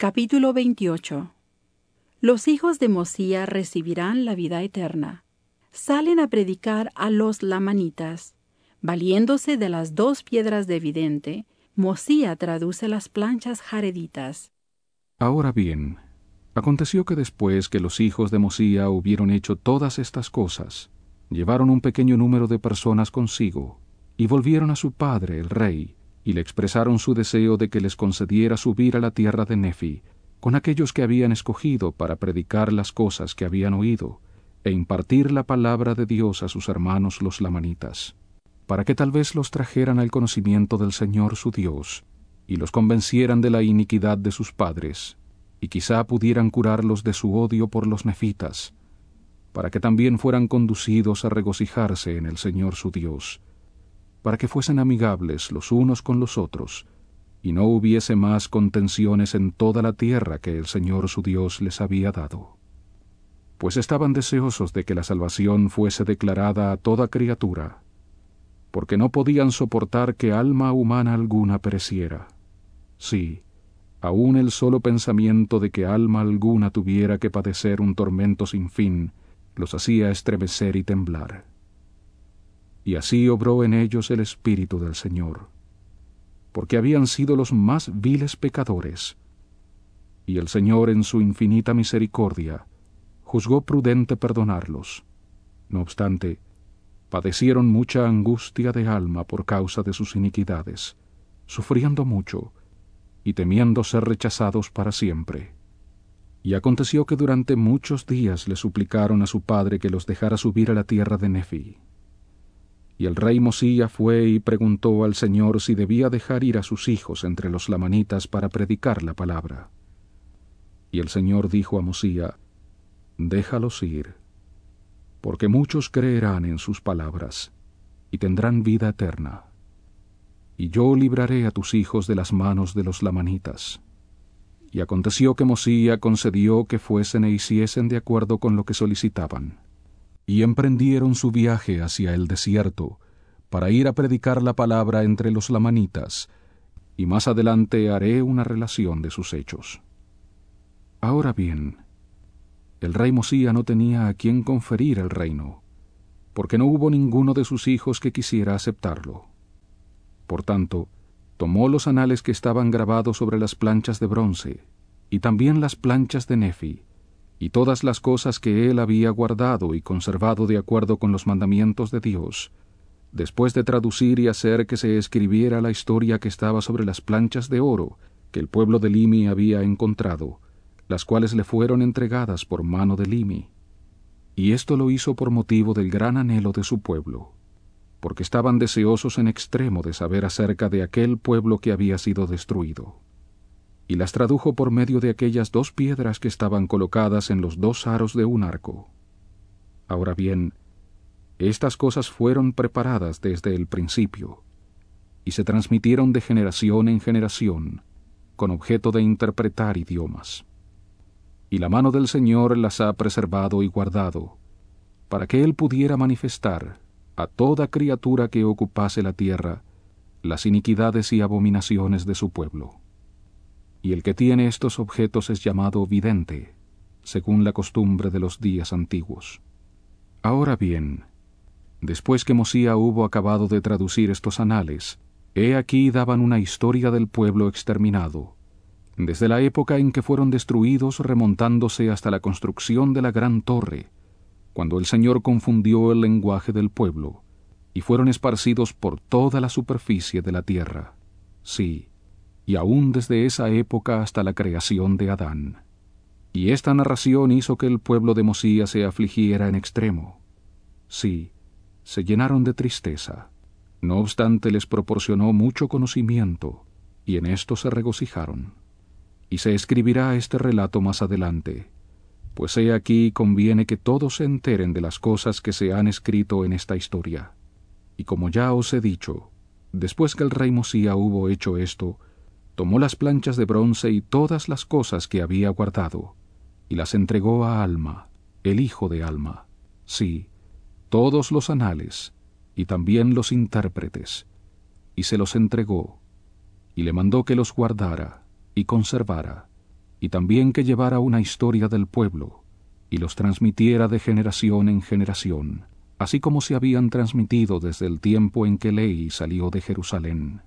Capítulo 28 Los hijos de Mosía recibirán la vida eterna. Salen a predicar a los lamanitas. Valiéndose de las dos piedras de vidente, Mosía traduce las planchas jareditas. Ahora bien, aconteció que después que los hijos de Mosía hubieron hecho todas estas cosas, llevaron un pequeño número de personas consigo, y volvieron a su padre, el rey, y le expresaron su deseo de que les concediera subir a la tierra de Nefi, con aquellos que habían escogido para predicar las cosas que habían oído, e impartir la palabra de Dios a sus hermanos los lamanitas, para que tal vez los trajeran al conocimiento del Señor su Dios, y los convencieran de la iniquidad de sus padres, y quizá pudieran curarlos de su odio por los nefitas, para que también fueran conducidos a regocijarse en el Señor su Dios, para que fuesen amigables los unos con los otros, y no hubiese más contenciones en toda la tierra que el Señor su Dios les había dado. Pues estaban deseosos de que la salvación fuese declarada a toda criatura, porque no podían soportar que alma humana alguna pereciera. Sí, aun el solo pensamiento de que alma alguna tuviera que padecer un tormento sin fin, los hacía estremecer y temblar y así obró en ellos el Espíritu del Señor, porque habían sido los más viles pecadores, y el Señor en su infinita misericordia juzgó prudente perdonarlos. No obstante, padecieron mucha angustia de alma por causa de sus iniquidades, sufriendo mucho, y temiendo ser rechazados para siempre. Y aconteció que durante muchos días le suplicaron a su padre que los dejara subir a la tierra de Nefi. Y el rey Mosía fue y preguntó al Señor si debía dejar ir a sus hijos entre los lamanitas para predicar la palabra. Y el Señor dijo a Mosía, Déjalos ir, porque muchos creerán en sus palabras, y tendrán vida eterna. Y yo libraré a tus hijos de las manos de los lamanitas. Y aconteció que Mosía concedió que fuesen e hiciesen de acuerdo con lo que solicitaban y emprendieron su viaje hacia el desierto, para ir a predicar la palabra entre los lamanitas, y más adelante haré una relación de sus hechos. Ahora bien, el rey Mosía no tenía a quien conferir el reino, porque no hubo ninguno de sus hijos que quisiera aceptarlo. Por tanto, tomó los anales que estaban grabados sobre las planchas de bronce, y también las planchas de Nefi, y todas las cosas que él había guardado y conservado de acuerdo con los mandamientos de Dios, después de traducir y hacer que se escribiera la historia que estaba sobre las planchas de oro que el pueblo de Limi había encontrado, las cuales le fueron entregadas por mano de Limi. Y esto lo hizo por motivo del gran anhelo de su pueblo, porque estaban deseosos en extremo de saber acerca de aquel pueblo que había sido destruido y las tradujo por medio de aquellas dos piedras que estaban colocadas en los dos aros de un arco. Ahora bien, estas cosas fueron preparadas desde el principio, y se transmitieron de generación en generación, con objeto de interpretar idiomas. Y la mano del Señor las ha preservado y guardado, para que Él pudiera manifestar a toda criatura que ocupase la tierra las iniquidades y abominaciones de su pueblo y el que tiene estos objetos es llamado vidente, según la costumbre de los días antiguos. Ahora bien, después que Mosía hubo acabado de traducir estos anales, he aquí daban una historia del pueblo exterminado, desde la época en que fueron destruidos remontándose hasta la construcción de la gran torre, cuando el Señor confundió el lenguaje del pueblo, y fueron esparcidos por toda la superficie de la tierra. Sí, y aún desde esa época hasta la creación de Adán. Y esta narración hizo que el pueblo de Mosía se afligiera en extremo. Sí, se llenaron de tristeza. No obstante les proporcionó mucho conocimiento, y en esto se regocijaron. Y se escribirá este relato más adelante, pues he aquí conviene que todos se enteren de las cosas que se han escrito en esta historia. Y como ya os he dicho, después que el rey Mosía hubo hecho esto, tomó las planchas de bronce y todas las cosas que había guardado, y las entregó a Alma, el hijo de Alma, sí, todos los anales, y también los intérpretes, y se los entregó, y le mandó que los guardara y conservara, y también que llevara una historia del pueblo, y los transmitiera de generación en generación, así como se habían transmitido desde el tiempo en que Ley salió de Jerusalén.